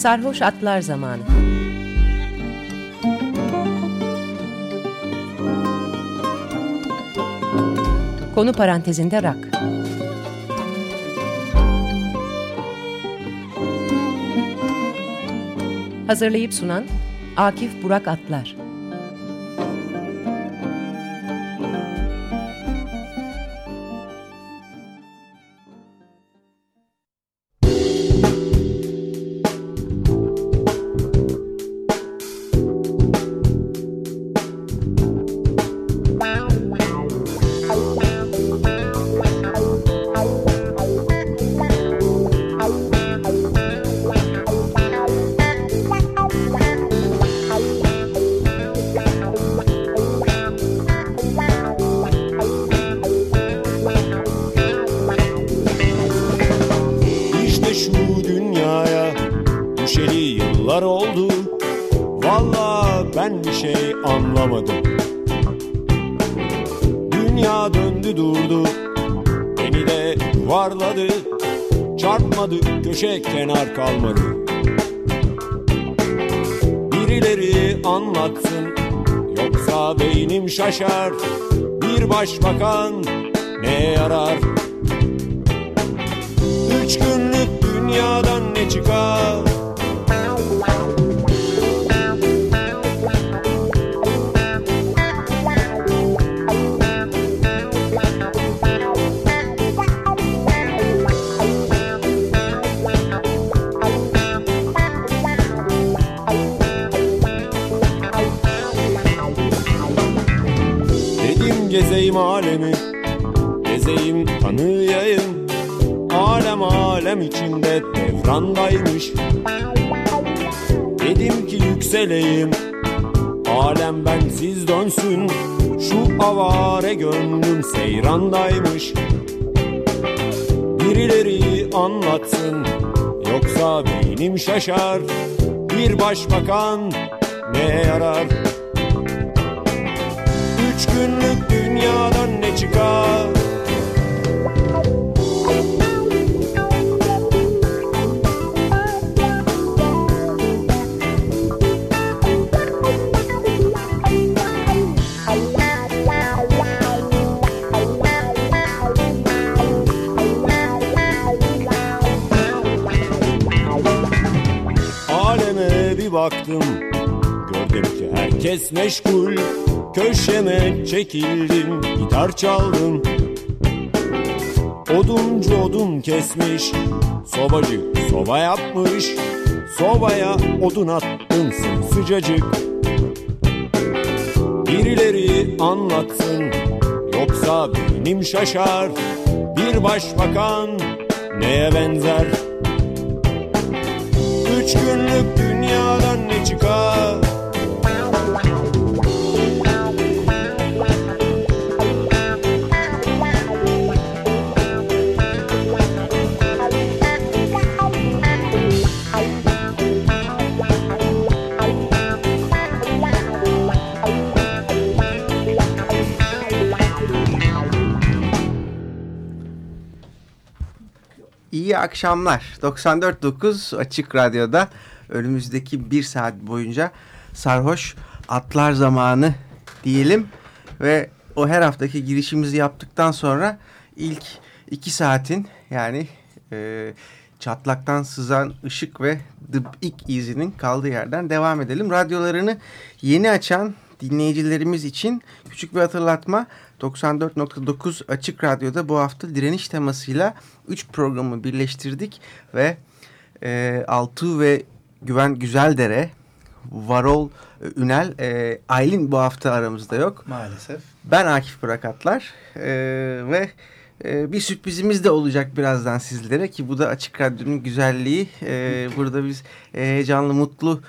Sarhoş Atlar Zamanı Konu parantezinde rak. Hazırlayıp sunan Akif Burak Atlar gezeyim alemi Gezeyim tanıyayım. Alem alem içinde devrandaymış. Dedim ki yükseleyim Alem bensiz dönsün. Şu avare gönlüm seyrandaymış. Birileri anlatsın Yoksa beynim şaşar. Bir başbakan ne yarar? Üç günlük dünyadan ne çıkar? Bir baktım Gördüm ki herkes meşgul Köşeme çekildim gitar çaldım. Oduncu odun kesmiş Sobacı soba yapmış. Sobaya odun attım sıcacık Birileri anlatsın Yoksa benim şaşar. Bir başbakan neye benzer akşamlar. 94.9 Açık Radyo'da önümüzdeki bir saat boyunca sarhoş atlar zamanı diyelim. Ve o her haftaki girişimizi yaptıktan sonra ilk iki saatin yani e, çatlaktan sızan ışık ve Big Easy'nin kaldığı yerden devam edelim. Radyolarını yeni açan dinleyicilerimiz için küçük bir hatırlatma. 94.9 Açık Radyo'da bu hafta direniş temasıyla 3 programı birleştirdik ve e, Altuğ ve Güven Güzeldere, Varol e, Ünel, e, Aylin bu hafta aramızda yok. Maalesef. Ben Akif Bırakatlar e, ve e, bir sürprizimiz de olacak birazdan sizlere ki bu da Açık Radyo'nun güzelliği. E, burada biz e, heyecanlı, mutlu...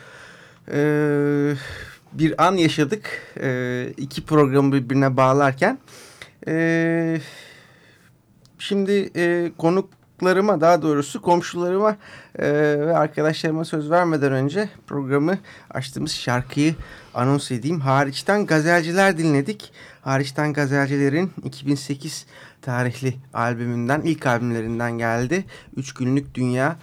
E, bir an yaşadık. E, iki programı birbirine bağlarken. E, şimdi e, konuklarıma daha doğrusu komşularıma e, ve arkadaşlarıma söz vermeden önce programı açtığımız şarkıyı anons edeyim. Hariçten Gazelciler dinledik. Hariçten Gazelcilerin 2008 tarihli albümünden, ilk albümlerinden geldi. Üç Günlük Dünya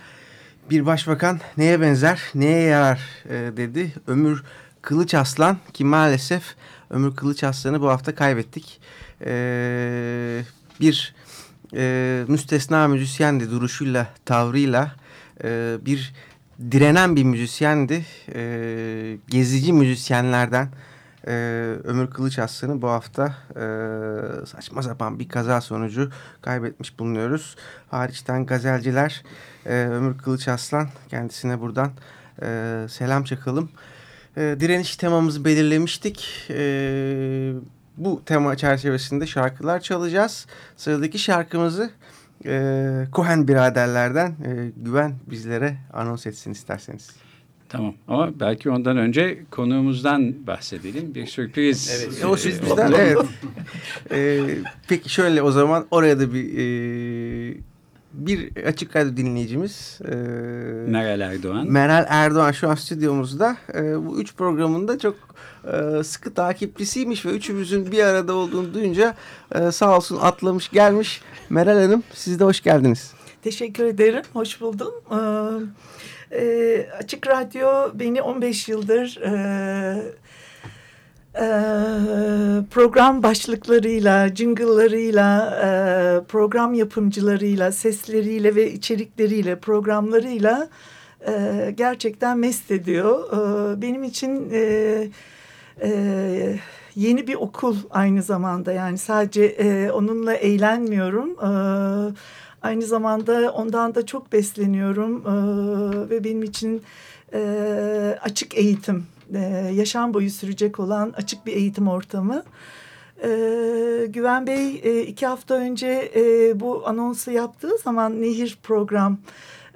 bir başbakan neye benzer, neye yarar e, dedi. Ömür Kılıç Aslan ki maalesef Ömür Kılıç Aslan'ı bu hafta kaybettik. E, bir e, müstesna müzisyendi duruşuyla, tavrıyla e, bir direnen bir müzisyendi. E, gezici müzisyenlerden e, Ömür Kılıç Aslan'ı bu hafta e, saçma sapan bir kaza sonucu kaybetmiş bulunuyoruz. Hariçten gazelciler e, Ömür Kılıç Aslan kendisine buradan e, selam çakalım. E, direniş temamızı belirlemiştik. E, bu tema çerçevesinde şarkılar çalacağız. Sıradaki şarkımızı e, Cohen biraderlerden e, Güven bizlere anons etsin isterseniz. Tamam ama belki ondan önce konuğumuzdan bahsedelim. Bir sürpriz. Evet, o sürprizden evet. ee, peki şöyle o zaman oraya da bir e, bir açık radyo dinleyicimiz e, Meral Erdoğan. Meral Erdoğan şu an stüdyomuzda. E, bu üç programında çok e, sıkı takipçisiymiş ve üçümüzün bir arada olduğunu duyunca e, sağ olsun atlamış gelmiş. Meral Hanım siz de hoş geldiniz. Teşekkür ederim. Hoş buldum. Ee, e, Açık Radyo beni 15 yıldır e, e, program başlıklarıyla, jingle'larıyla, e, program yapımcılarıyla, sesleriyle ve içerikleriyle, programlarıyla e, gerçekten mest ediyor. E, benim için e, yeni bir okul aynı zamanda yani sadece onunla eğlenmiyorum. E, Aynı zamanda ondan da çok besleniyorum ee, ve benim için açık eğitim, e, yaşam boyu sürecek olan açık bir eğitim ortamı. E, Güven Bey e, iki hafta önce e, bu anonsu yaptığı zaman Nehir program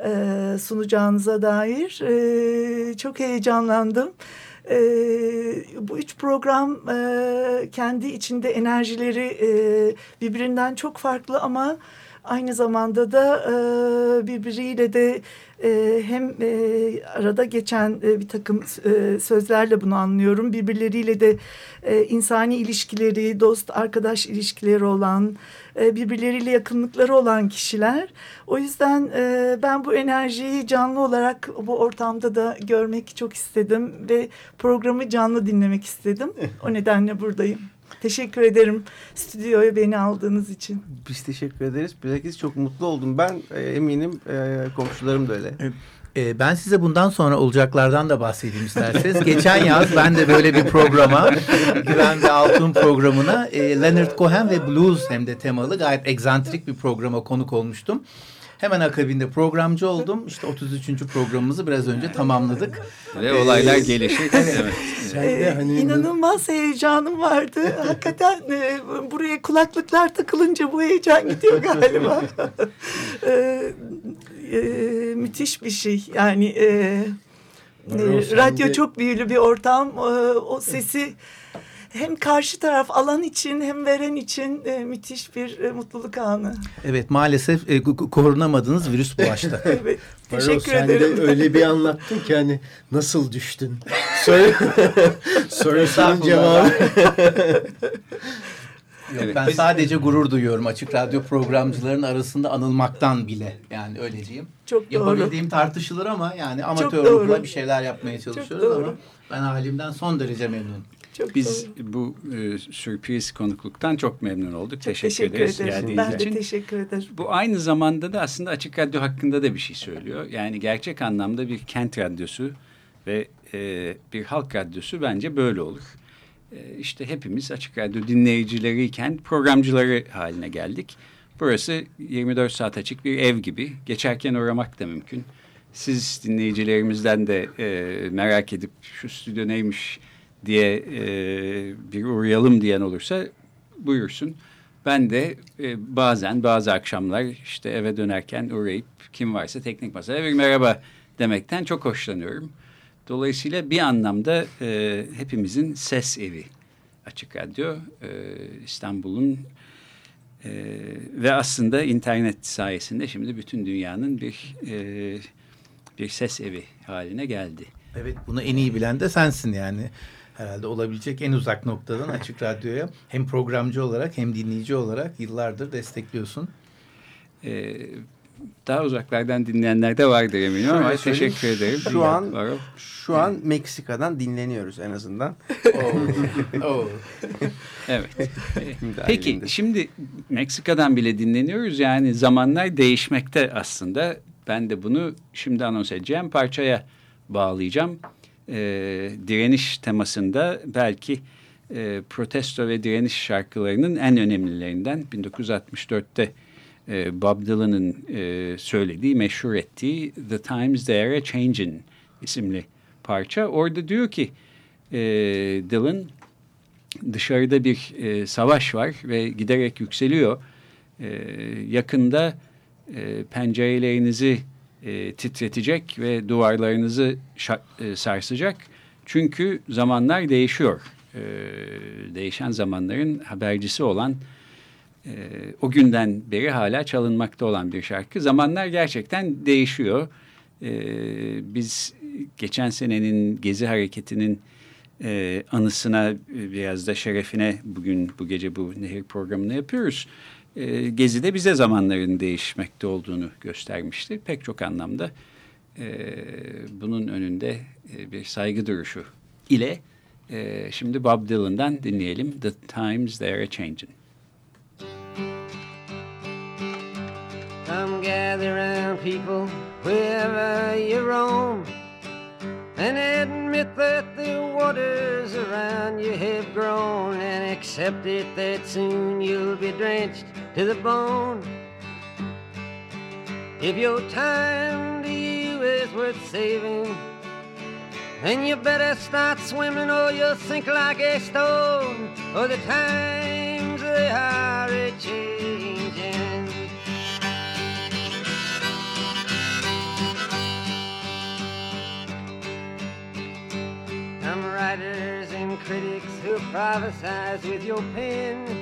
e, sunacağınıza dair e, çok heyecanlandım. E, bu üç program e, kendi içinde enerjileri e, birbirinden çok farklı ama aynı zamanda da e, birbiriyle de e, hem e, arada geçen e, bir takım e, sözlerle bunu anlıyorum. Birbirleriyle de e, insani ilişkileri, dost arkadaş ilişkileri olan, e, birbirleriyle yakınlıkları olan kişiler. O yüzden e, ben bu enerjiyi canlı olarak bu ortamda da görmek çok istedim ve programı canlı dinlemek istedim. O nedenle buradayım. Teşekkür ederim stüdyoya beni aldığınız için. Biz teşekkür ederiz. Bilakis çok mutlu oldum. Ben e, eminim e, komşularım da öyle. E, ben size bundan sonra olacaklardan da bahsedeyim isterseniz. Geçen yaz ben de böyle bir programa, Güven ve Altun programına e, Leonard Cohen ve Blues hem de temalı gayet egzantrik bir programa konuk olmuştum. Hemen akabinde programcı oldum. İşte 33. programımızı biraz önce tamamladık. Ve olaylar gelişir. evet. Ee, hani inanılmaz heyecanım vardı. Hakikaten e, buraya kulaklıklar takılınca bu heyecan gidiyor galiba. e, e, müthiş bir şey. Yani e, e, radyo çok büyülü bir ortam. E, o sesi hem karşı taraf alan için hem veren için e, müthiş bir e, mutluluk anı. Evet maalesef e, korunamadığınız virüs bulaştı. evet. Teşekkür sen ederim. de öyle bir anlattın ki hani nasıl düştün? Soru, sorusunun cevabı. Yok, evet. Ben sadece gurur duyuyorum açık radyo programcıların arasında anılmaktan bile. Yani öyleyeceğim. Çok doğru. Yapabildiğim tartışılır ama yani amatörlükle bir şeyler yapmaya çalışıyoruz ama ben halimden son derece memnunum. Çok Biz doğru. bu e, sürpriz konukluktan çok memnun olduk. Çok teşekkür, teşekkür ederiz ederim. Ben de teşekkür ederim. Bu aynı zamanda da aslında Açık Radyo hakkında da bir şey söylüyor. Yani gerçek anlamda bir kent radyosu ve e, bir halk radyosu bence böyle olur. E, işte hepimiz Açık Radyo dinleyicileriyken programcıları haline geldik. Burası 24 saat açık bir ev gibi. Geçerken uğramak da mümkün. Siz dinleyicilerimizden de e, merak edip şu stüdyo neymiş diye e, bir uğrayalım diyen olursa buyursun. Ben de e, bazen bazı akşamlar işte eve dönerken uğrayıp kim varsa teknik masaya bir merhaba demekten çok hoşlanıyorum. Dolayısıyla bir anlamda e, hepimizin ses evi Açık Radyo e, İstanbul'un e, ve aslında internet sayesinde şimdi bütün dünyanın bir e, bir ses evi haline geldi. Evet bunu en iyi bilen de sensin yani herhalde olabilecek en uzak noktadan Açık Radyo'ya hem programcı olarak hem dinleyici olarak yıllardır destekliyorsun. Ee, daha uzaklardan dinleyenler de vardır eminim ama söyleyeyim, teşekkür ederim. Şu an Var o. şu an Meksika'dan dinleniyoruz en azından. Oh. Evet. Peki şimdi Meksika'dan bile dinleniyoruz. Yani zamanlar değişmekte aslında. Ben de bunu şimdi anons edeceğim parçaya bağlayacağım. Ee, direniş temasında belki e, protesto ve direniş şarkılarının en önemlilerinden 1964'te e, Bob Dylan'ın e, söylediği, meşhur ettiği The Times They Are Changing isimli parça. Orada diyor ki e, Dylan dışarıda bir e, savaş var ve giderek yükseliyor. E, yakında e, pencerelerinizi e, titretecek ve duvarlarınızı e, sarsacak. Çünkü zamanlar değişiyor. E, değişen zamanların habercisi olan e, o günden beri hala çalınmakta olan bir şarkı. Zamanlar gerçekten değişiyor. E, biz geçen senenin Gezi Hareketi'nin e, anısına biraz da şerefine bugün bu gece bu nehir programını yapıyoruz. E, Gezi de bize zamanların değişmekte olduğunu göstermişti. Pek çok anlamda e, bunun önünde e, bir saygı duruşu ile e, şimdi Bob Dylan'dan dinleyelim. The Times They Are Changing. Come gather round people wherever you roam and admit that the waters around you have grown and accept it that soon you'll be drenched to the bone. If your time to you is worth saving, then you better start swimming or you'll sink like a stone. For the times they are a changing. Some writers and critics who prophesize with your pen.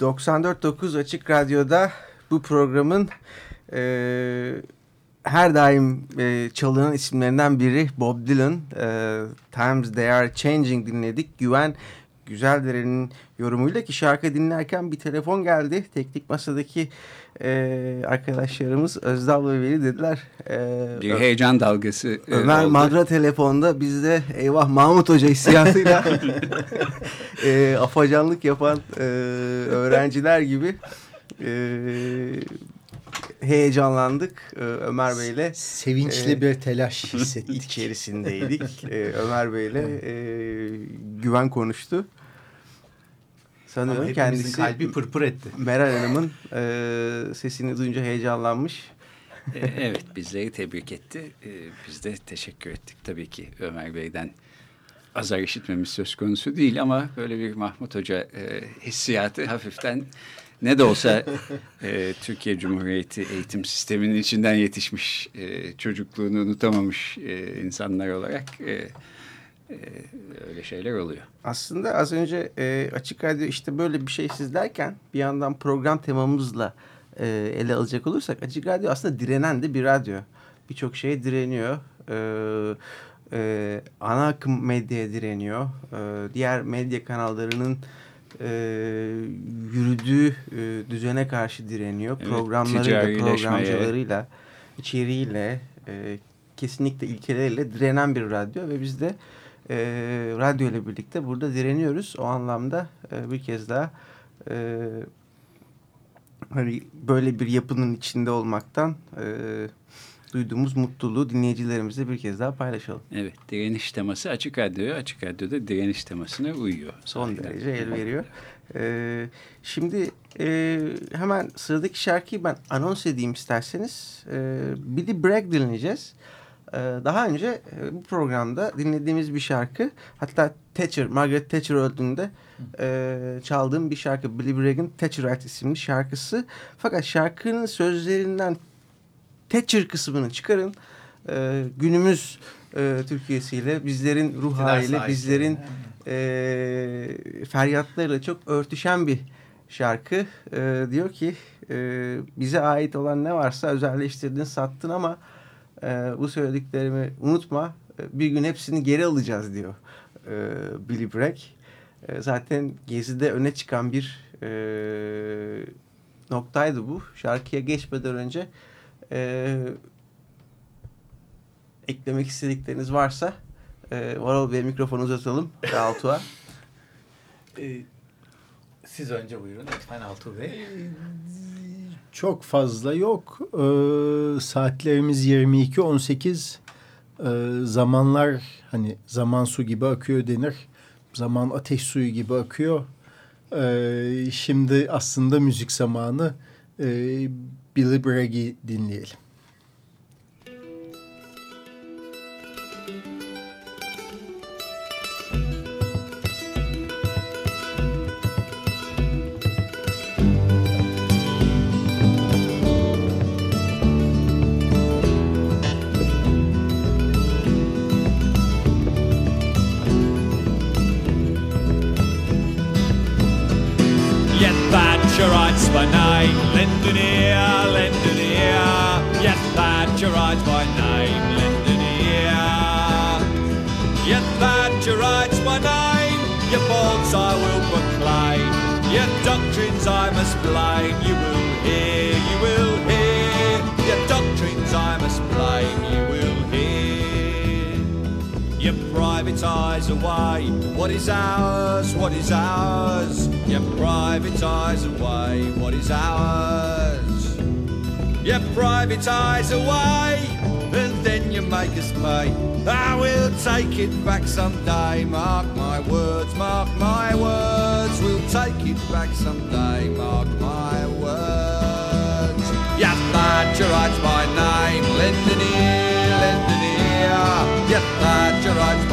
94.9 Açık Radyo'da bu programın e, her daim e, çalınan isimlerinden biri Bob Dylan. E, Times They Are Changing dinledik. Güven Güzeldere'nin yorumuyla ki şarkı dinlerken bir telefon geldi. Teknik masadaki e, arkadaşlarımız Özdal ve Veli dediler. E, bir heyecan dalgası e, Ömer oldu. Madra telefonda bizde eyvah Mahmut Hoca hissiyatıyla e, afacanlık yapan e, öğrenciler gibi e, heyecanlandık e, Ömer Bey'le. Sevinçli Ee, bir telaş hissettik. içerisindeydik. e, Ömer Bey'le e, güven konuştu. Ama Sanırım hepimizin kendisi kalbi pırpır etti. Meral Hanım'ın e, sesini duyunca heyecanlanmış. E, evet bizleri tebrik etti. E, biz de teşekkür ettik tabii ki Ömer Bey'den. Azar işitmemiz söz konusu değil ama böyle bir Mahmut Hoca e, hissiyatı hafiften ne de olsa e, Türkiye Cumhuriyeti eğitim sisteminin içinden yetişmiş e, çocukluğunu unutamamış e, insanlar olarak e, e, öyle şeyler oluyor. Aslında az önce e, Açık Radyo işte böyle bir şey sizlerken bir yandan program temamızla e, ele alacak olursak Açık Radyo aslında direnen de bir radyo. Birçok şeye direniyor. E, e, ana akım medyaya direniyor. E, diğer medya kanallarının e, yürüdüğü e, düzene karşı direniyor. Evet, Programlarıyla, programcılarıyla, içeriğiyle, e, kesinlikle ilkeleriyle direnen bir radyo ve biz de e, radyo ile birlikte burada direniyoruz. O anlamda e, bir kez daha e, hani böyle bir yapının içinde olmaktan e, duyduğumuz mutluluğu dinleyicilerimizle bir kez daha paylaşalım. Evet direniş teması Açık Radyo'ya Açık Radyo'da direniş temasına uyuyor. Son Sahiden. derece el veriyor. E, şimdi e, hemen sıradaki şarkıyı ben anons edeyim isterseniz. E, Billy Bragg dinleyeceğiz. E, daha önce e, bu programda dinlediğimiz bir şarkı hatta Thatcher, Margaret Thatcher öldüğünde e, çaldığım bir şarkı. Billy Bragg'in Thatcherite isimli şarkısı. Fakat şarkının sözlerinden Thatcher kısmını çıkarın. E, günümüz e, Türkiye'siyle bizlerin ruh haliyle bizlerin e, feryatlarıyla çok örtüşen bir şarkı. E, diyor ki e, bize ait olan ne varsa özelleştirdin sattın ama e, bu söylediklerimi unutma. Bir gün hepsini geri alacağız diyor e, Billy Bragg. E, zaten Gezi'de öne çıkan bir e, noktaydı bu. Şarkıya geçmeden önce e, eklemek istedikleriniz varsa e, Varol Bey mikrofonu uzatalım Altuğ'a. Ee, siz önce buyurun lütfen Altuğ Bey. Çok fazla yok. Ee, saatlerimiz 22.18. Ee, zamanlar hani zaman su gibi akıyor denir. Zaman ateş suyu gibi akıyor. Ee, şimdi aslında müzik zamanı. Ee, Billy Bragg'i dinleyelim. Away what is ours, what is ours. You privatise away what is ours. You privatise away and then you make us pay. I will take it back someday. Mark my words, mark my words. We'll take it back someday. Mark my words. You Thatcherites by name, lend an ear, lend an ear. You Thatcherites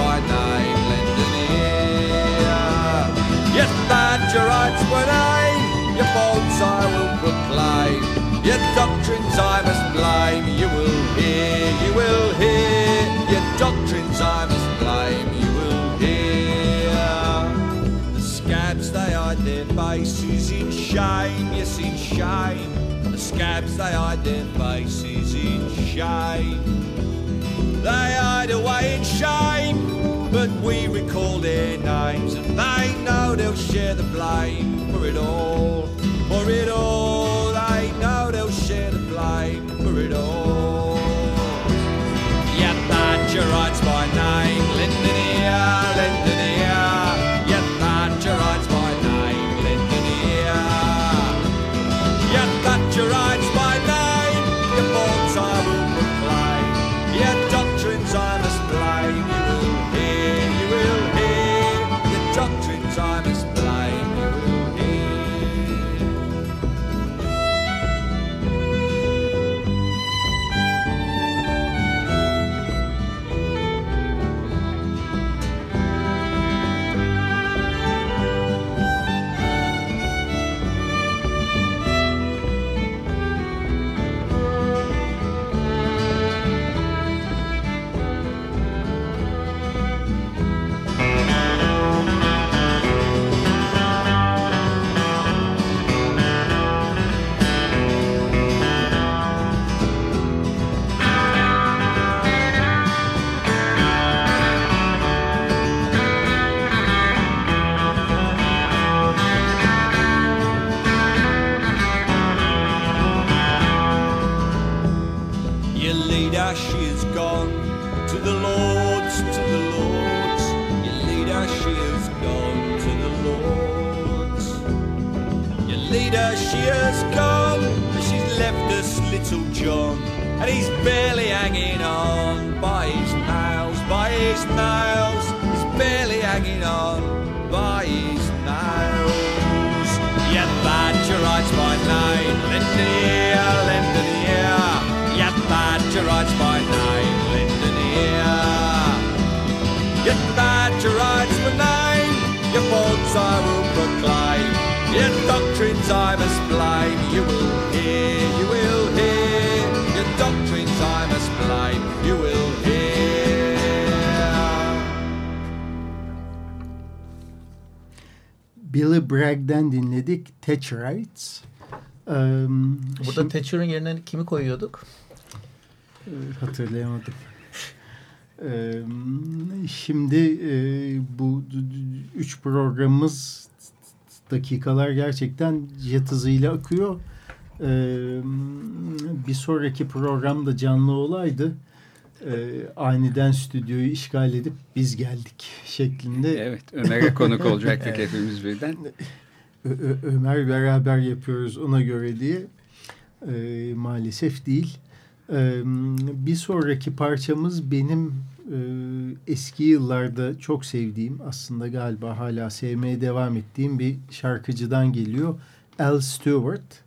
The scabs they hide their faces in shame. They hide away in shame, but we recall their names, and they know they'll share the blame for it all. For it all, they know they'll share the blame for it all. She has gone, and she's left us little John, and he's barely hanging on by his nails, by his nails. He's barely hanging on by his nails. Yet Thatcherites by name, lend an ear, lend an ear. Yet Thatcherites by name, lend an ear. Yet Thatcherites by name, your will proclaim. Your doctrines I must blame. You will hear, you will hear. Your doctrines I must blame. You will hear. Billy Bragg'den dinledik Thatcherites. Ee, Burada şimdi- Thatcher'ın yerine kimi koyuyorduk? Hatırlayamadım. Şimdi bu üç programımız dakikalar gerçekten jet hızıyla akıyor. Ee, bir sonraki programda canlı olaydı. Ee, aniden stüdyoyu işgal edip biz geldik şeklinde. Evet Ömer'e konuk olacaktık hepimiz birden. Ö- Ömer beraber yapıyoruz ona göre diye Ee, maalesef değil. Ee, bir sonraki parçamız benim e, eski yıllarda çok sevdiğim aslında galiba hala sevmeye devam ettiğim bir şarkıcıdan geliyor. Al Stewart.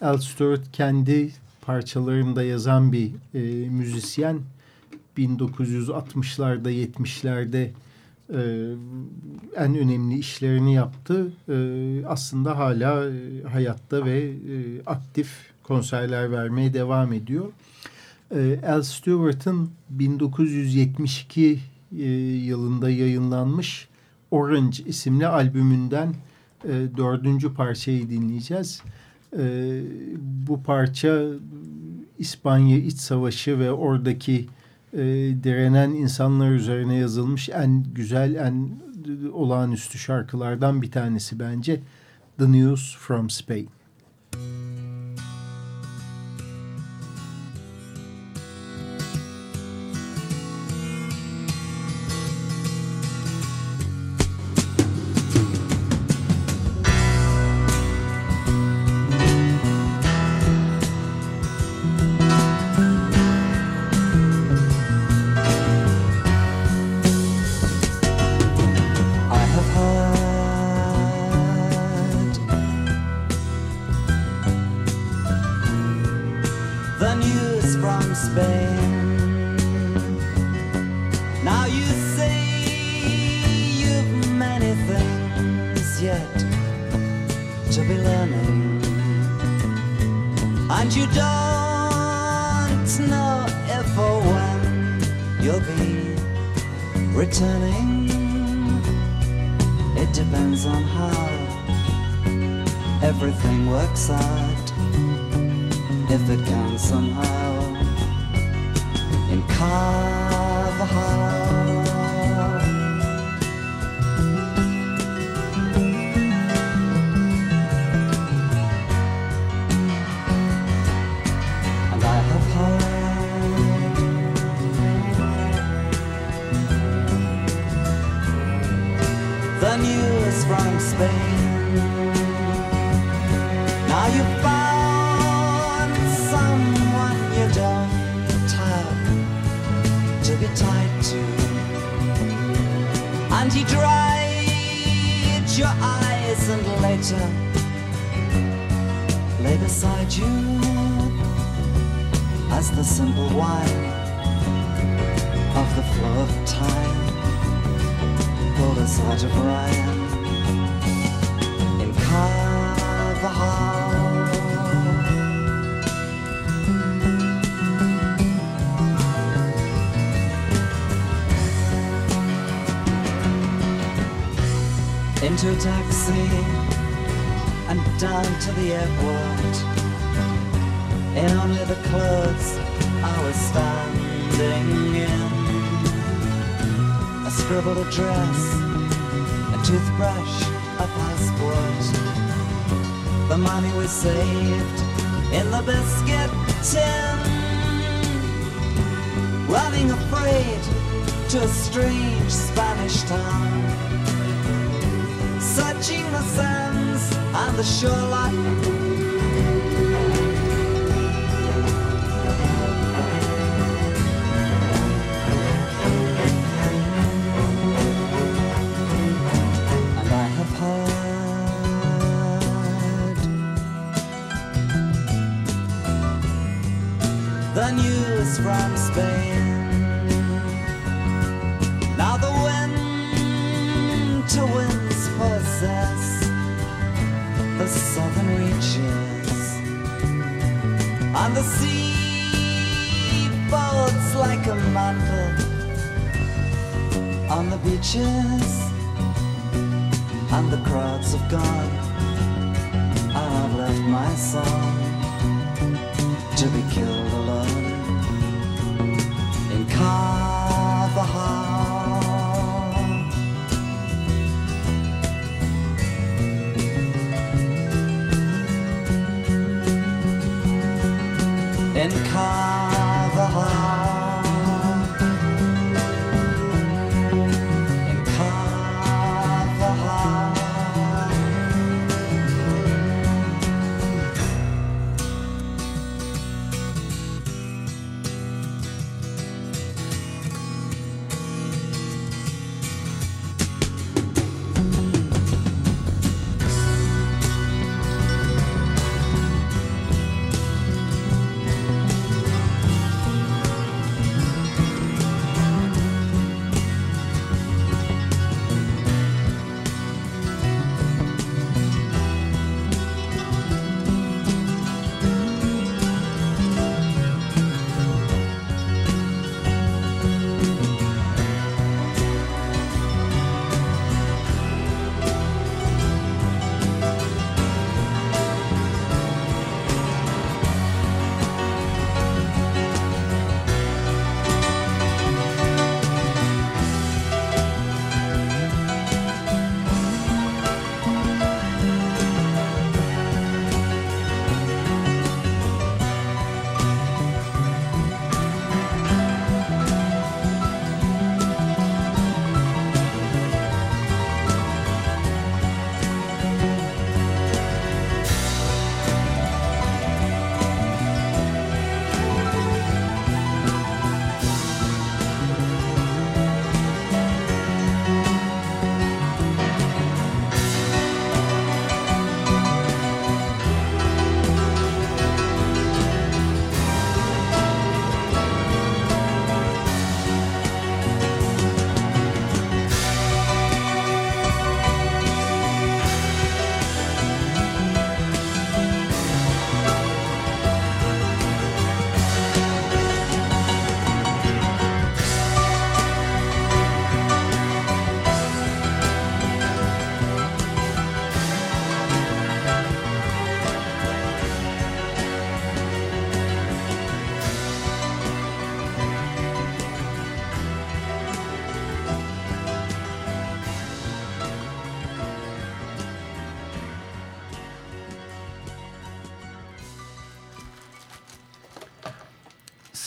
Al Stewart kendi parçalarında yazan bir e, müzisyen. 1960'larda 70'lerde e, en önemli işlerini yaptı. E, aslında hala e, hayatta ve e, aktif konserler vermeye devam ediyor. E, Al Stewart'ın 1972 e, yılında yayınlanmış Orange isimli albümünden e, dördüncü parçayı dinleyeceğiz. E, bu parça İspanya İç Savaşı ve oradaki direnen insanlar üzerine yazılmış en güzel, en olağanüstü şarkılardan bir tanesi bence. The News from Spain. water lay beside you as the simple wine of the flow of time pulled us out of rhyme in Carvajal. into a taxi down to the airport in only the clothes I was standing in. A scribbled address, a toothbrush, a passport. The money we saved in the biscuit tin. Running afraid to a strange Spanish town. Searching the sands and the shoreline crowds have gone. I've left my song to be killed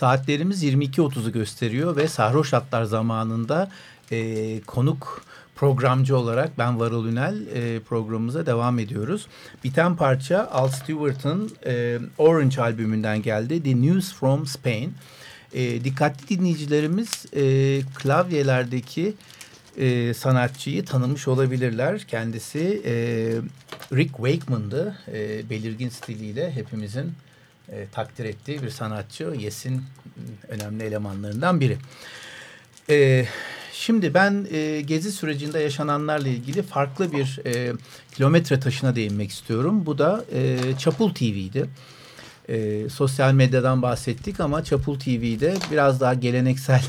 Saatlerimiz 22.30'u gösteriyor ve Sarhoş Atlar zamanında e, konuk programcı olarak ben Varol Ünel e, programımıza devam ediyoruz. Biten parça Al Stewart'ın e, Orange albümünden geldi. The News from Spain. E, dikkatli dinleyicilerimiz e, klavyelerdeki e, sanatçıyı tanımış olabilirler. Kendisi e, Rick Wakeman'dı. E, belirgin stiliyle hepimizin e, takdir ettiği bir sanatçı. Yes'in önemli elemanlarından biri. E, şimdi ben e, gezi sürecinde yaşananlarla ilgili farklı bir e, kilometre taşına değinmek istiyorum. Bu da e, Çapul TV'di. E, sosyal medyadan bahsettik ama Çapul TV'de biraz daha geleneksel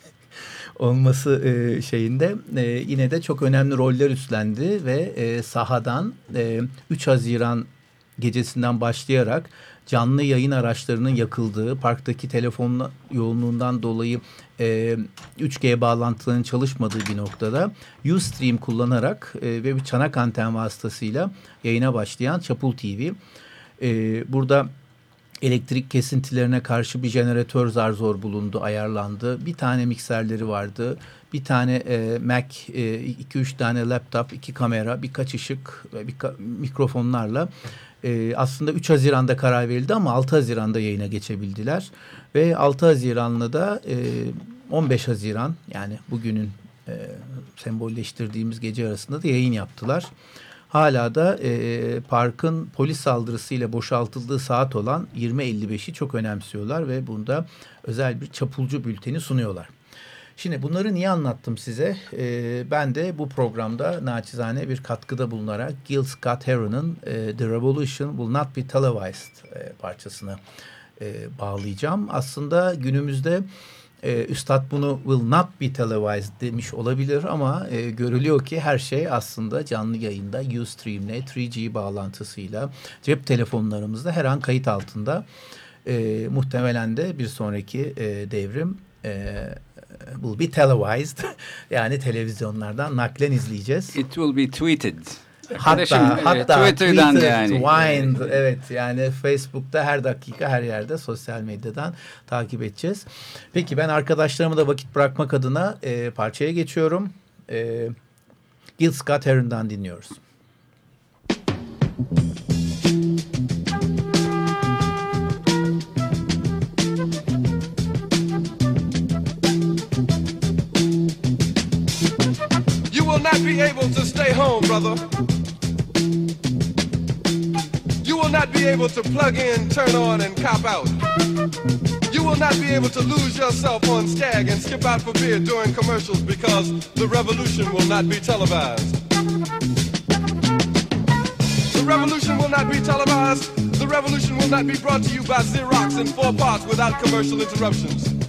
olması e, şeyinde e, yine de çok önemli roller üstlendi ve e, sahadan e, 3 Haziran gecesinden başlayarak canlı yayın araçlarının yakıldığı, parktaki telefon yoğunluğundan dolayı e, 3G bağlantılarının çalışmadığı bir noktada Ustream kullanarak e, ve bir çanak anten vasıtasıyla yayına başlayan Çapul TV. E, burada elektrik kesintilerine karşı bir jeneratör zar zor bulundu, ayarlandı. Bir tane mikserleri vardı. Bir tane e, Mac, 2-3 e, tane laptop, iki kamera, birkaç ışık bir mikrofonlarla e, aslında 3 Haziran'da karar verildi ama 6 Haziran'da yayına geçebildiler. Ve 6 Haziran'la da e, 15 Haziran yani bugünün e, sembolleştirdiğimiz gece arasında da yayın yaptılar. Hala da e, parkın polis saldırısıyla boşaltıldığı saat olan 20.55'i çok önemsiyorlar ve bunda özel bir çapulcu bülteni sunuyorlar. Şimdi bunları niye anlattım size? Ee, ben de bu programda naçizane bir katkıda bulunarak Gil Scott Heron'ın e, The Revolution Will Not Be Televised e, parçasını e, bağlayacağım. Aslında günümüzde e, Üstad bunu will not be televised demiş olabilir ama e, görülüyor ki her şey aslında canlı yayında Ustream'le 3G bağlantısıyla cep telefonlarımızda her an kayıt altında. E, muhtemelen de bir sonraki e, devrim e, will be televised yani televizyonlardan naklen izleyeceğiz. It will be tweeted. Hatta, hatta Twitter'dan Twitter, yani. Wind, evet yani Facebook'ta her dakika her yerde sosyal medyadan takip edeceğiz. Peki ben arkadaşlarıma da vakit bırakmak adına e, parçaya geçiyorum. E, Gil Scott Heron'dan dinliyoruz. Be able to stay home, brother. You will not be able to plug in, turn on, and cop out. You will not be able to lose yourself on Skag and skip out for beer during commercials because the revolution will not be televised. The revolution will not be televised. The revolution will not be brought to you by Xerox in four parts without commercial interruptions.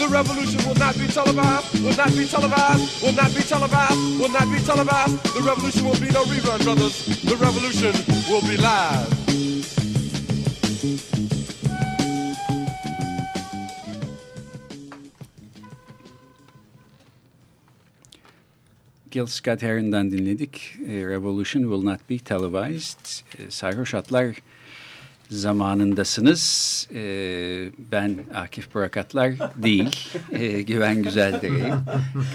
The revolution will not be televised, will not be televised, will not be televised, will not be televised. The revolution will be no rerun, brothers. The revolution will be live. Gil Scott Heron'dan dinledik. E, Revolution Will Not Be Televised. E, Sarhoş Atlar zamanındasınız. E, ben Akif Burakatlar değil. E, Güven Güzeldere'yim.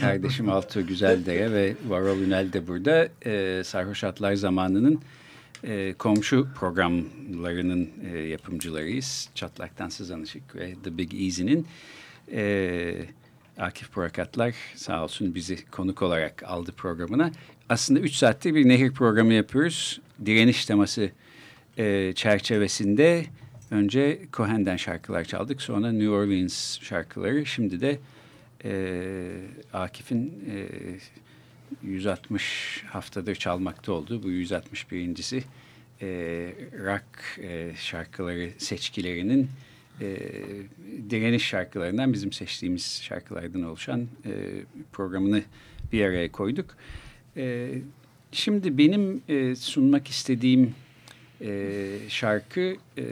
Kardeşim Altuğ Güzeldere ve Varol Ünel de burada. E, Sarhoş Atlar zamanının e, komşu programlarının e, yapımcılarıyız. Çatlaktan Sızan Işık ve The Big Easy'nin e, Akif Burakatlar sağ olsun bizi konuk olarak aldı programına. Aslında 3 saatte bir nehir programı yapıyoruz. Direniş teması e, çerçevesinde önce Cohen'den şarkılar çaldık. Sonra New Orleans şarkıları. Şimdi de e, Akif'in e, 160 haftadır çalmakta olduğu bu 161.si e, rock e, şarkıları seçkilerinin e, direniş şarkılarından bizim seçtiğimiz şarkılardan oluşan e, programını bir araya koyduk. E, şimdi benim e, sunmak istediğim e, şarkı e,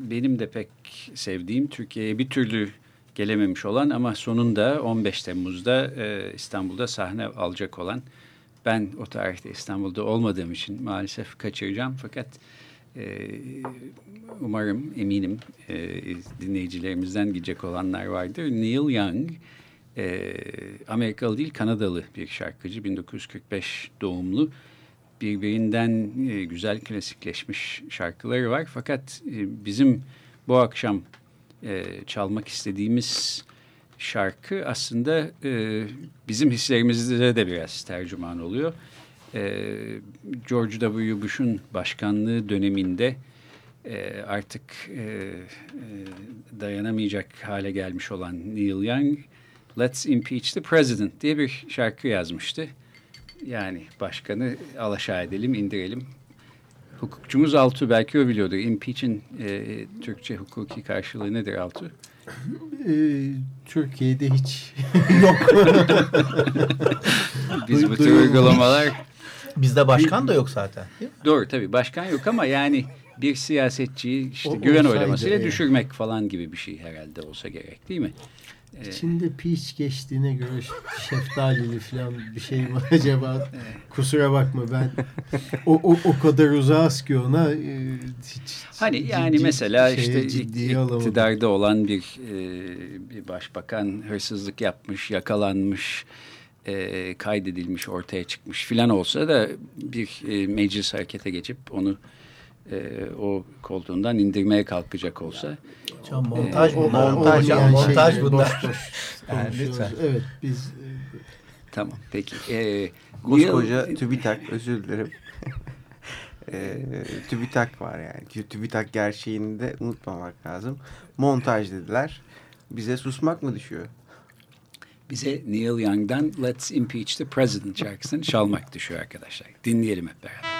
benim de pek sevdiğim Türkiye'ye bir türlü gelememiş olan ama sonunda 15 Temmuz'da e, İstanbul'da sahne alacak olan ben o tarihte İstanbul'da olmadığım için maalesef kaçıracağım. Fakat e, umarım eminim e, dinleyicilerimizden gidecek olanlar vardır. Neil Young e, Amerikalı değil Kanadalı bir şarkıcı. 1945 doğumlu birbirinden e, güzel klasikleşmiş şarkıları var fakat e, bizim bu akşam e, çalmak istediğimiz şarkı aslında e, bizim hislerimizde de biraz tercüman oluyor. George W. Bush'un başkanlığı döneminde artık dayanamayacak hale gelmiş olan Neil Young, Let's Impeach the President diye bir şarkı yazmıştı. Yani başkanı alaşağı edelim, indirelim. Hukukçumuz Altu belki o biliyordur. Impeach'in e, Türkçe hukuki karşılığı nedir Altu? Ee, Türkiye'de hiç yok. Biz bu tür uygulamalar... Bizde başkan da yok zaten. Doğru tabii başkan yok ama yani bir siyasetçiyi işte O- güven oylamasıyla eğer. düşürmek falan gibi bir şey herhalde olsa gerek değil mi? İçinde peach geçtiğine göre şeftalili falan bir şey mi acaba? Kusura bakma ben o, o, o kadar uzağız ki ona e, hiç Hani yani ciddi- mesela şeye işte ciddiye alamadım. iktidarda olan bir, e, bir başbakan hırsızlık yapmış, yakalanmış, e, kaydedilmiş, ortaya çıkmış filan olsa da bir e, meclis harekete geçip onu e, o koltuğundan indirmeye kalkacak olsa Hocam montaj O- o- bunlar. o- Montaj, olmayan montaj şeyleri bunlar. boş boş Yani lütfen. Evet biz tamam peki. E, Koskoca Neil- TÜBİTAK özür dilerim. e, TÜBİTAK var yani. TÜBİTAK gerçeğini de unutmamak lazım. Montaj dediler. Bize susmak mı düşüyor? bize Neil Young'dan Let's Impeach the President şarkısını çalmak düşüyor arkadaşlar. Dinleyelim hep beraber.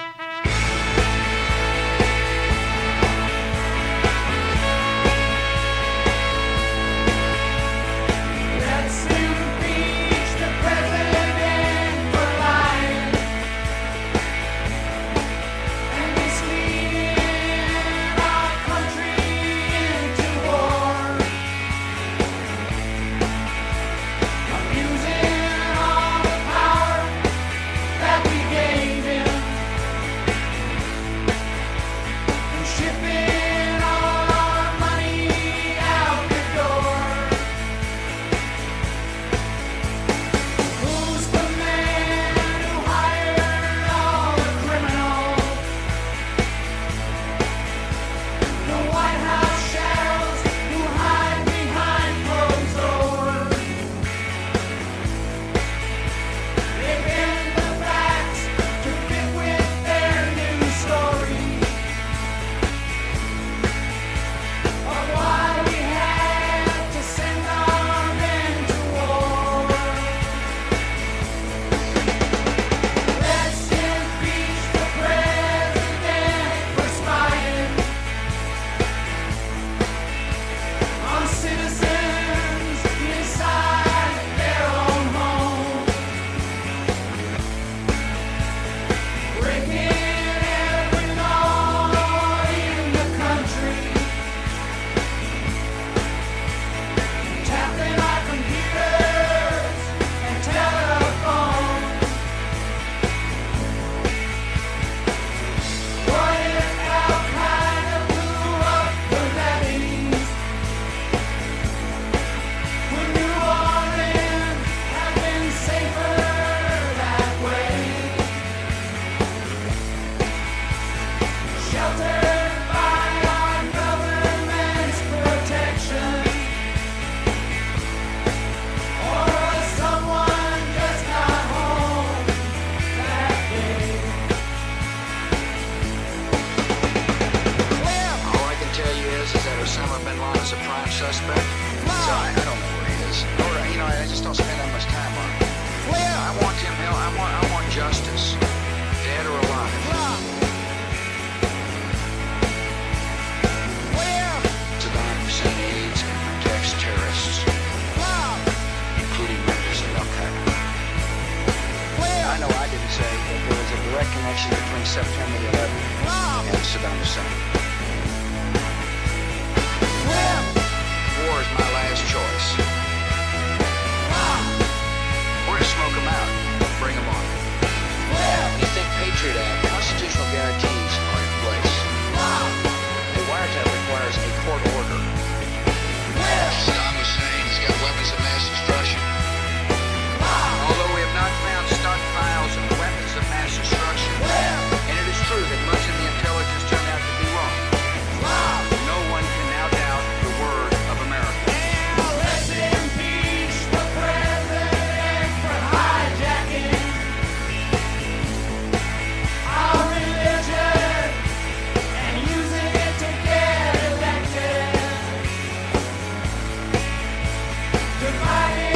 Goodbye.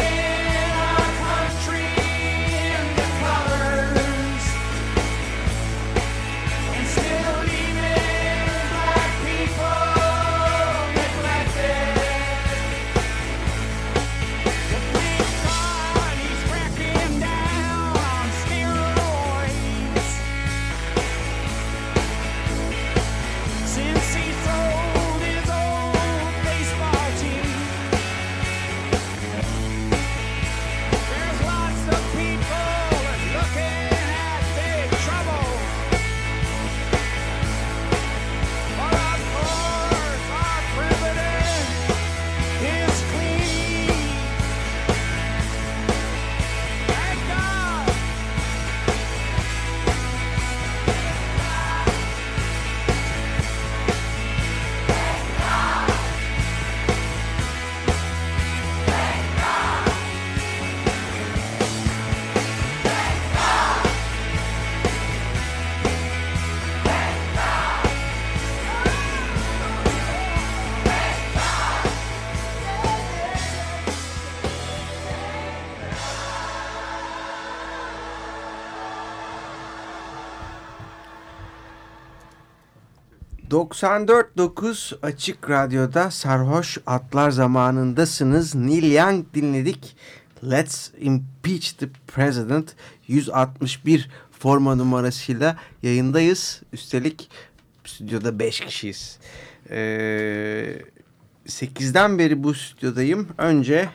...94.9 Açık Radyo'da Sarhoş Atlar Zamanındasınız. Neil Young dinledik. Let's Impeach the President 161 forma numarasıyla yayındayız. Üstelik stüdyoda 5 kişiyiz. Ee, 8'den beri bu stüdyodayım. Önce...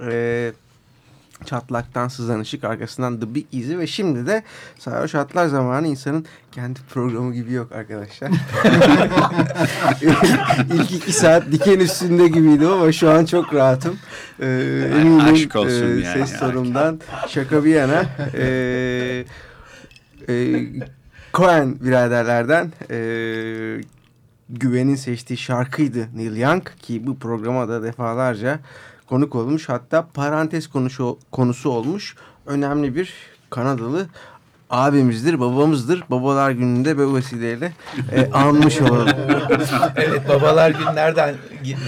E, Çatlaktan Sızan Işık arkasından The Big Easy ve şimdi de Sarhoş Atlar Zamanı insanın kendi programı gibi yok arkadaşlar. İlk iki saat diken üstünde gibiydim ama şu an çok rahatım. Ee, eminim aşk olsun e, yani. ses tonumdan şaka bir yana. E, e, Cohen biraderlerden e, Güven'in seçtiği şarkıydı Neil Young ki bu programa da defalarca konuk olmuş. Hatta parantez konusu, konusu olmuş. Önemli bir Kanadalı abimizdir, babamızdır. Babalar gününde bu vesileyle e, anmış olalım. evet babalar gün nereden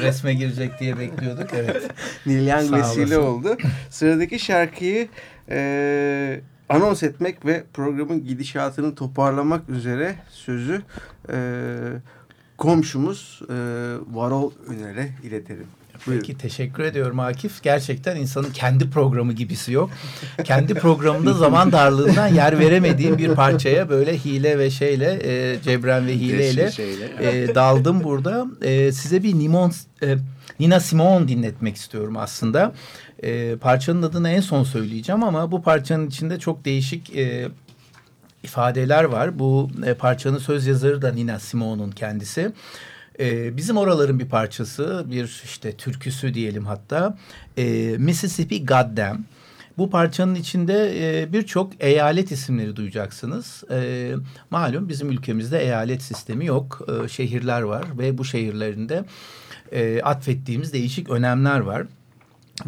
resme girecek diye bekliyorduk. Evet. Sağ vesile oldu. Sıradaki şarkıyı e, anons etmek ve programın gidişatını toparlamak üzere sözü e, komşumuz e, Varol Öner'e iletelim. Buyurun. Peki teşekkür ediyorum Akif. Gerçekten insanın kendi programı gibisi yok. kendi programında zaman darlığından yer veremediğim bir parçaya böyle hile ve şeyle e, cebren ve hileyle e, daldım burada. E, size bir Nimon, e, Nina Simone dinletmek istiyorum aslında. E, parçanın adını en son söyleyeceğim ama bu parçanın içinde çok değişik e, ifadeler var. Bu e, parçanın söz yazarı da Nina Simone'un kendisi. E, bizim oraların bir parçası, bir işte türküsü diyelim hatta. E, Mississippi Goddamn. Bu parçanın içinde e, birçok eyalet isimleri duyacaksınız. E, malum bizim ülkemizde eyalet sistemi yok. E, şehirler var ve bu şehirlerinde e, atfettiğimiz değişik önemler var.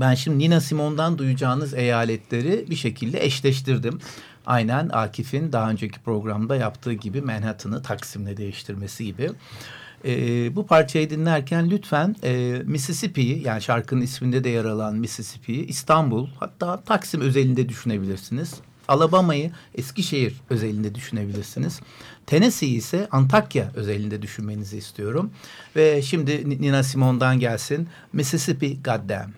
Ben şimdi Nina Simone'dan duyacağınız eyaletleri bir şekilde eşleştirdim. Aynen Akif'in daha önceki programda yaptığı gibi Manhattan'ı Taksim'le değiştirmesi gibi. Ee, bu parçayı dinlerken lütfen e, Mississippi'yi yani şarkının isminde de yer alan Mississippi'yi İstanbul hatta Taksim özelinde düşünebilirsiniz. Alabama'yı Eskişehir özelinde düşünebilirsiniz. Tennessee'yi ise Antakya özelinde düşünmenizi istiyorum. Ve şimdi Nina Simone'dan gelsin Mississippi Goddamn.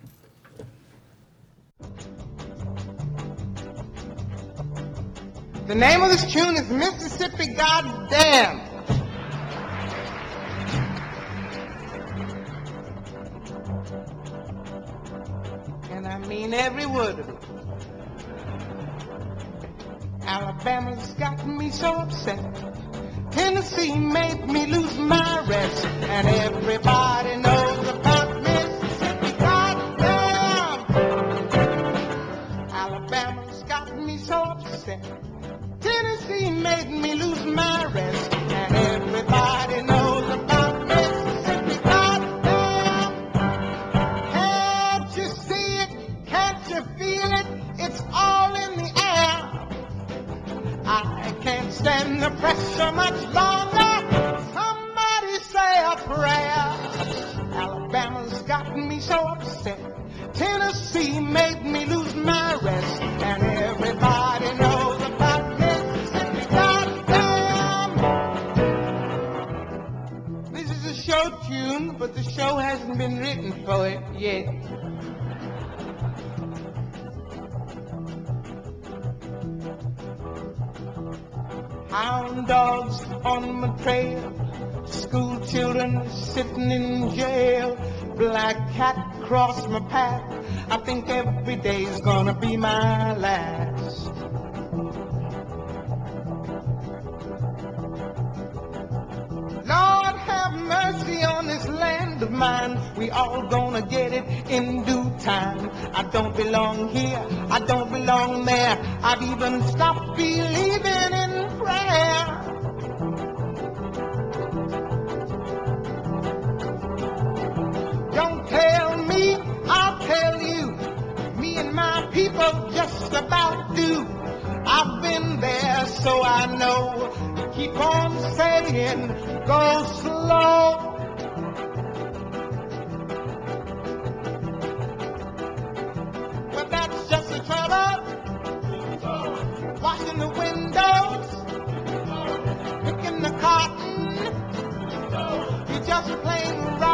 The name of this tune is Mississippi Goddamn. Every word of it. Alabama's got me so upset. Tennessee made me lose my rest. And everybody knows about Mississippi. Goddamn! Alabama's got me so upset. Tennessee made me lose my rest. Pressure much longer. Somebody say a prayer. Alabama's gotten me so upset. Tennessee made me lose my rest. And everybody knows about Mississippi. Goddamn! This is a show tune, but the show hasn't been written for it yet. Dogs on my trail, school children sitting in jail, black cat cross my path. I think every day's gonna be my last. Lord have mercy on this land of mine. We all gonna get it in due time. I don't belong here, I don't belong there. I've even stopped believing in prayer. People just about do. I've been there, so I know. Keep on saying, go slow. But that's just the trouble. Washing the windows, picking the cotton. You're just plain rotten.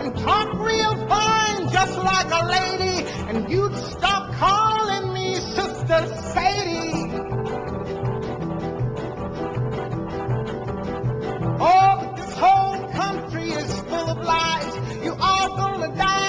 and talk real fine, just like a lady. And you'd stop calling me Sister Sadie. Oh, this whole country is full of lies. You all gonna die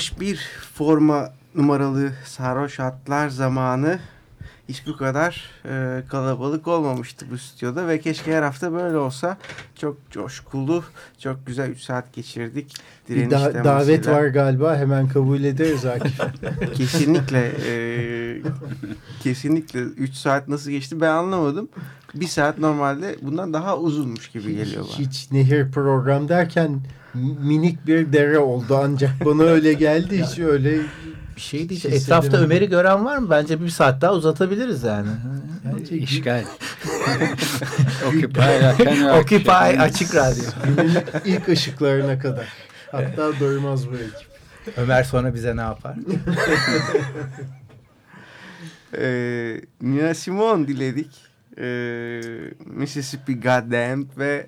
161 forma numaralı sarhoş atlar zamanı hiç bu kadar e, kalabalık olmamıştı bu stüdyoda ve keşke her hafta böyle olsa çok coşkulu, çok güzel 3 saat geçirdik. Bir Direniş da- temasıyla. davet var galiba hemen kabul ederiz Akif. Kesinlikle e, kesinlikle 3 saat nasıl geçti ben anlamadım. Bir saat normalde bundan daha uzunmuş gibi geliyor bana. Hiç nehir program derken minik bir dere oldu ancak bana öyle geldi hiç öyle Bir şey diyeceğim. Etrafta Ömer'i gören var mı? Bence bir saat daha uzatabiliriz yani. Bence İşgal. Occupy, Occupy Açık Radyo. Günün ilk ışıklarına kadar. Hatta doymaz bu ekip. Ömer sonra bize ne yapar? Ee, Nina Simone diledik. Ee, Mississippi Goddamn ve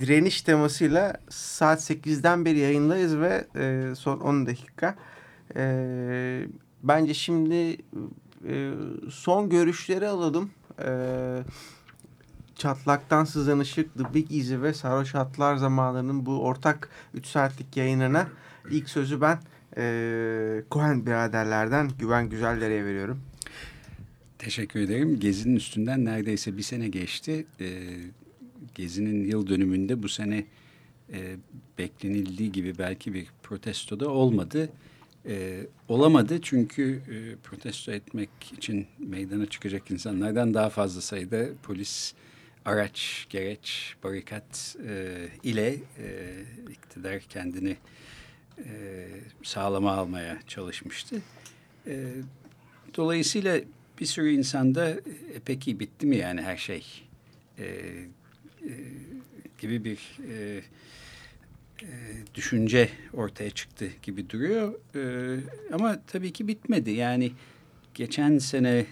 direniş temasıyla saat 8'den beri yayındayız ve e, son 10 dakika. Ee, bence şimdi e, son görüşleri alalım. Ee, Çatlaktan Sızan Işık, The Big Easy ve Sarhoş Atlar zamanının bu ortak 3 saatlik yayınına ilk sözü ben e, Cohen biraderlerden Güven Güzeldere'ye veriyorum. Teşekkür ederim. Gezi'nin üstünden neredeyse bir sene geçti. Ee, Gezi'nin yıl dönümünde bu sene e, beklenildiği gibi belki bir protesto da olmadı. Ee, olamadı çünkü e, protesto etmek için meydana çıkacak insanlardan daha fazla sayıda polis araç, gereç, barikat e, ile e, iktidar kendini e, sağlama almaya çalışmıştı. E, dolayısıyla bir sürü insanda e, peki bitti mi yani her şey e, e, gibi bir e, e, düşünce ortaya çıktı gibi duruyor. E, ama tabii ki bitmedi. Yani geçen sene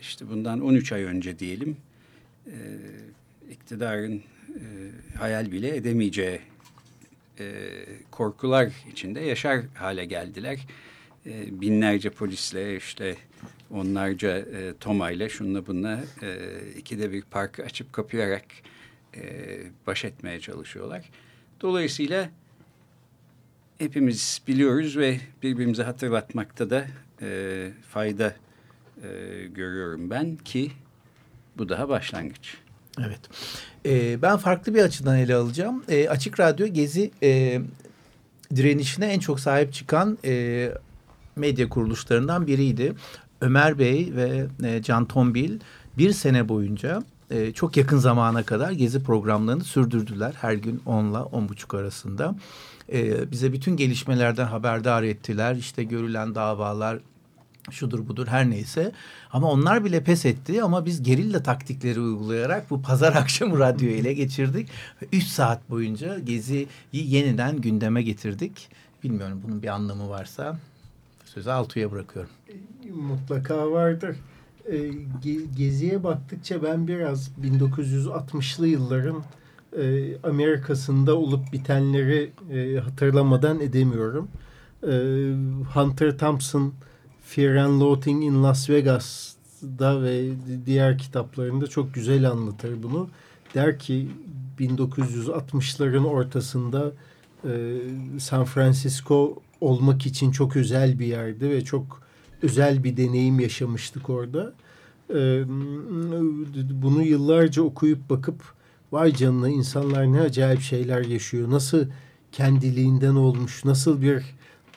işte bundan 13 ay önce diyelim e, iktidarın e, hayal bile edemeyeceği e, korkular içinde yaşar hale geldiler. E, binlerce polisle işte onlarca e, tomayla şunla bunla e, ikide bir parkı açıp kapayarak e, baş etmeye çalışıyorlar. Dolayısıyla hepimiz biliyoruz ve birbirimize hatırlatmakta da e, fayda e, görüyorum ben ki bu daha başlangıç. Evet. Ee, ben farklı bir açıdan ele alacağım. Ee, Açık Radyo Gezi e, direnişine en çok sahip çıkan e, medya kuruluşlarından biriydi. Ömer Bey ve e, Can Tombil bir sene boyunca e, çok yakın zamana kadar gezi programlarını sürdürdüler. Her gün 10 ile 10.30 arasında. E, bize bütün gelişmelerden haberdar ettiler. İşte görülen davalar, şudur budur her neyse. Ama onlar bile pes etti ama biz gerilla taktikleri uygulayarak bu pazar akşamı radyoyu ele geçirdik. Üç saat boyunca Gezi'yi yeniden gündeme getirdik. Bilmiyorum bunun bir anlamı varsa sözü Altu'ya bırakıyorum. Mutlaka vardır. E, Gezi'ye baktıkça ben biraz 1960'lı yılların e, Amerika'sında olup bitenleri e, hatırlamadan edemiyorum. E, Hunter Thompson Fear and Loathing in Las Vegas'da ve diğer kitaplarında çok güzel anlatır bunu. Der ki 1960'ların ortasında San Francisco olmak için çok özel bir yerdi ve çok özel bir deneyim yaşamıştık orada. Bunu yıllarca okuyup bakıp vay canına insanlar ne acayip şeyler yaşıyor. Nasıl kendiliğinden olmuş, nasıl bir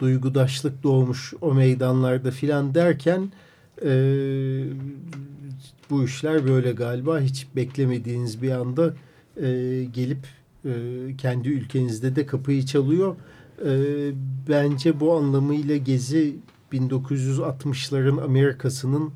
duygudaşlık doğmuş o meydanlarda filan derken bu işler böyle galiba hiç beklemediğiniz bir anda gelip kendi ülkenizde de kapıyı çalıyor. E, bence bu anlamıyla Gezi 1960'ların Amerika'sının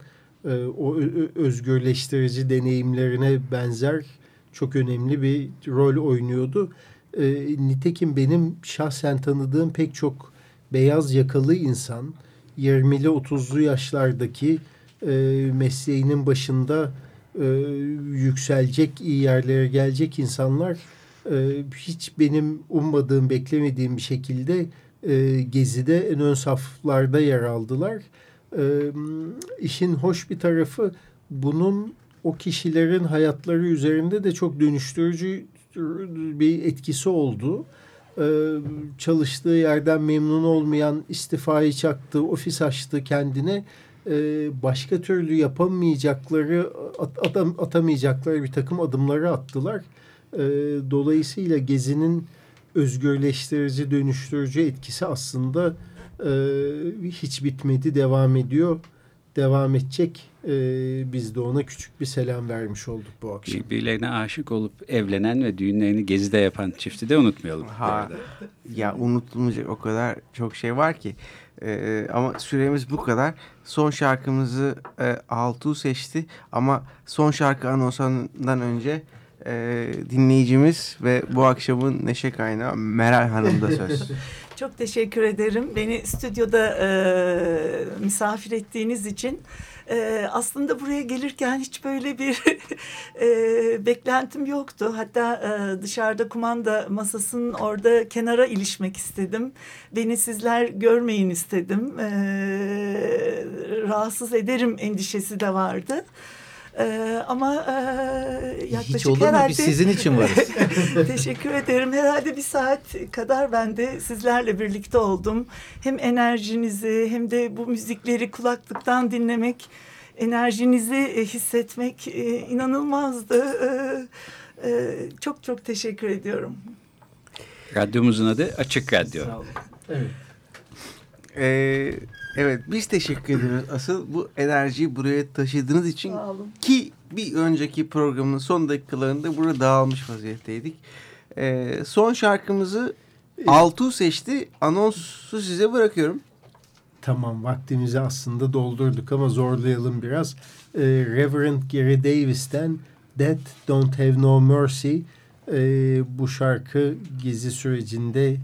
e, o özgürleştirici deneyimlerine benzer çok önemli bir rol oynuyordu. E, nitekim benim şahsen tanıdığım pek çok beyaz yakalı insan 20'li 30'lu yaşlardaki e, mesleğinin başında e, yükselecek iyi yerlere gelecek insanlar hiç benim ummadığım beklemediğim bir şekilde e, gezide en ön saflarda yer aldılar. E, işin hoş bir tarafı bunun o kişilerin hayatları üzerinde de çok dönüştürücü bir etkisi oldu. Çalıştığı yerden memnun olmayan istifayı çaktı, ofis açtı kendine. Başka türlü yapamayacakları, at, atamayacakları bir takım adımları attılar. Ee, dolayısıyla Gezi'nin özgürleştirici, dönüştürücü etkisi aslında e, hiç bitmedi, devam ediyor. devam edecek. E, biz de ona küçük bir selam vermiş olduk bu akşam. Birbirlerine aşık olup evlenen ve düğünlerini gezide yapan çifti de unutmayalım. bu Ha, arada. ya unutulmayacak o kadar çok şey var ki. Ee, ama süremiz bu kadar. Son şarkımızı e, Altuğ seçti. Ama son şarkı anonsundan önce e, dinleyicimiz ve bu akşamın neşe kaynağı Meral Hanım'da söz. Çok teşekkür ederim. Beni stüdyoda e, misafir ettiğiniz için. E, aslında buraya gelirken hiç böyle bir e, beklentim yoktu. Hatta e, dışarıda kumanda masasının orada kenara ilişmek istedim. Beni sizler görmeyin istedim. E, rahatsız ederim endişesi de vardı. Ee, ama e, yaklaşık Hiç olur mu? herhalde... Biz sizin için varız. Teşekkür ederim. Herhalde bir saat kadar ben de sizlerle birlikte oldum. Hem enerjinizi hem de bu müzikleri kulaklıktan dinlemek, enerjinizi e, hissetmek e, inanılmazdı. E, e, çok çok teşekkür ediyorum. Radyomuzun adı Açık Radyo. Evet. Ee, evet biz teşekkür ediyoruz. Asıl bu enerjiyi buraya taşıdığınız için ki bir önceki programın son dakikalarında burada dağılmış vaziyetteydik. Ee, son şarkımızı Altuğ seçti. Anonsu size bırakıyorum. Tamam vaktimizi aslında doldurduk ama zorlayalım biraz. Ee, Reverend Gary Davis'ten Death Don't Have No Mercy Ee, bu şarkı gezi sürecinde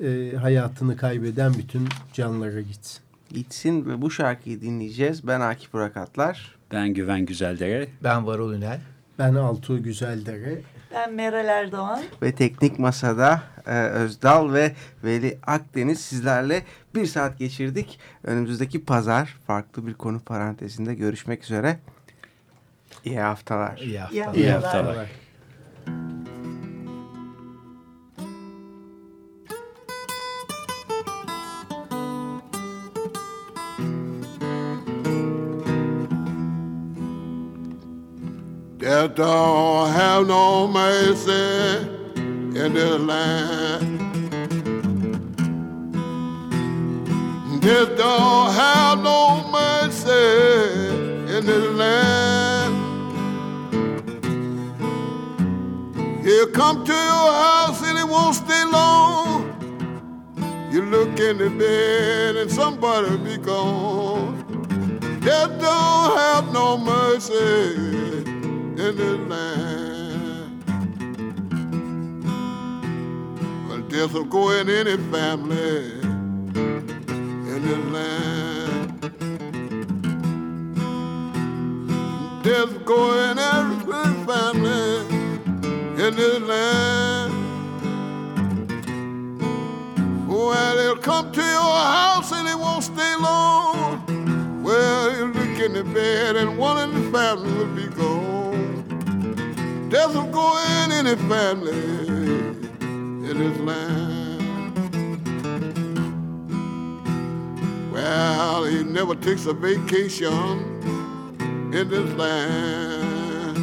e, hayatını kaybeden bütün canlara gitsin. Gitsin ve bu şarkıyı dinleyeceğiz. Ben Akif Burak Atlar. Ben Güven Güzeldere. Ben Varol Ünel. Ben Altuğ Güzeldere. Ben Meral Erdoğan. Ve Teknik Masa'da e, Özdal ve Veli Akdeniz sizlerle bir saat geçirdik. Önümüzdeki pazar farklı bir konu parantezinde görüşmek üzere. İyi haftalar. İyi İyi haftalar. İyi haftalar. Death don't have no mercy in this land. Death don't have no mercy in this land. He'll come to your house and he won't stay long. You look in the bed and somebody be gone. Death don't have no mercy in this land. Well, death will go in any family in this land. Death go in every family in this land. Well, he'll come to your house and he won't stay long. Well, you look in the bed and one in the family will be gone. Will go in any family in this land. Well, he never takes a vacation in this land.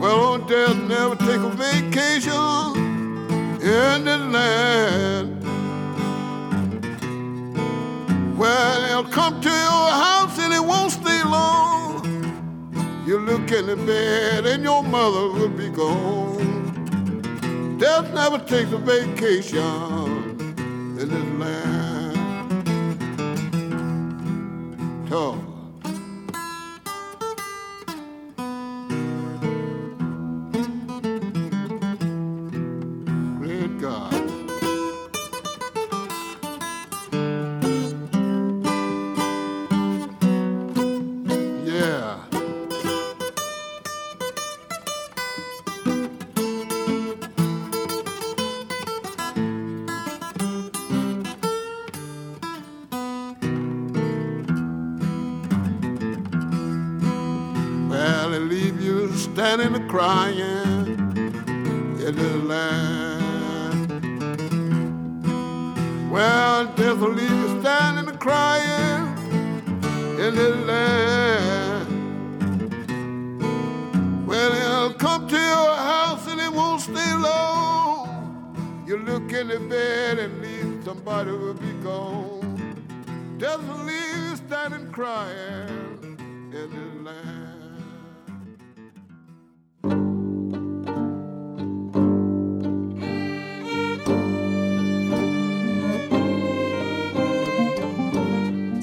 Well, old death never take a vacation in this land. Well, he'll come to in the bed and your mother will be gone. Death never takes a vacation in this land. Talk.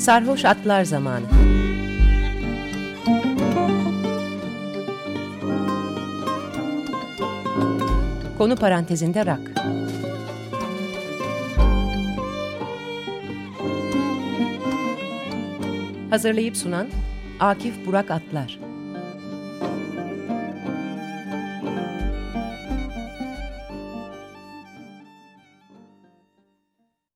Sarhoş Atlar Zamanı Konu parantezinde rak. Hazırlayıp sunan Akif Burak Atlar